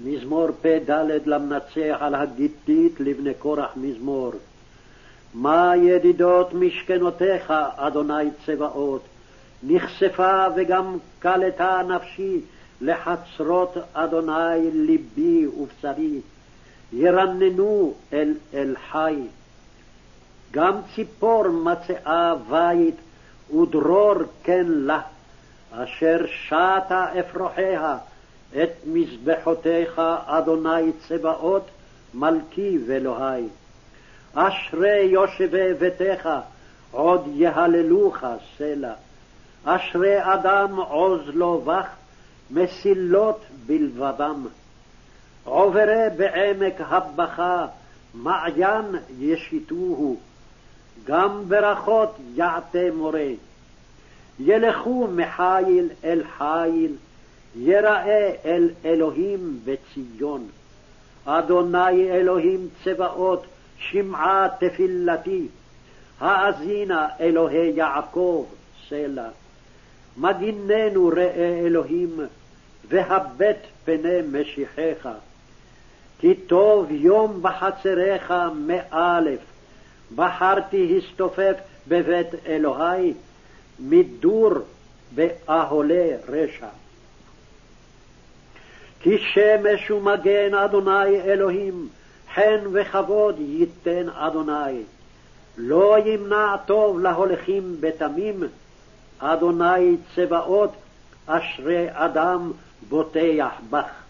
מזמור פ"ד למנצח על הגיתית לבני קורח מזמור. מה ידידות משכנותיך, אדוני צבאות, נכספה וגם קלטה נפשי לחצרות אדוני ליבי ובשרי, ירננו אל אל חי. גם ציפור מצאה בית ודרור כן לה, אשר שתה אפרוחיה, את מזבחותיך, אדוני צבאות, מלכי ואלוהי. אשרי יושבי ביתך, עוד יהללוך סלע. אשרי אדם עוז לו בך, מסילות בלבדם. עוברי בעמק הבכה, מעיין ישיתוהו, גם ברכות יעטה מורה. ילכו מחיל אל חיל, יראה אל אלוהים בציון. אדוני אלוהים צבאות, שמעה תפילתי, האזינה אלוהי יעקב, סלע. מדיננו ראה אלוהים, והבט פני משיחך. כי טוב יום בחצריך מאלף, בחרתי הסתופף בבית אלוהי, מדור באהולי רשע. כי שמש ומגן אדוני אלוהים, חן וכבוד ייתן אדוני. לא ימנע טוב להולכים בתמים, אדוני צבאות, אשרי אדם בוטח בך.